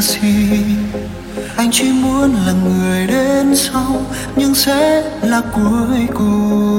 là gì? Anh chỉ muốn là người đến sau nhưng sẽ là cuối cùng.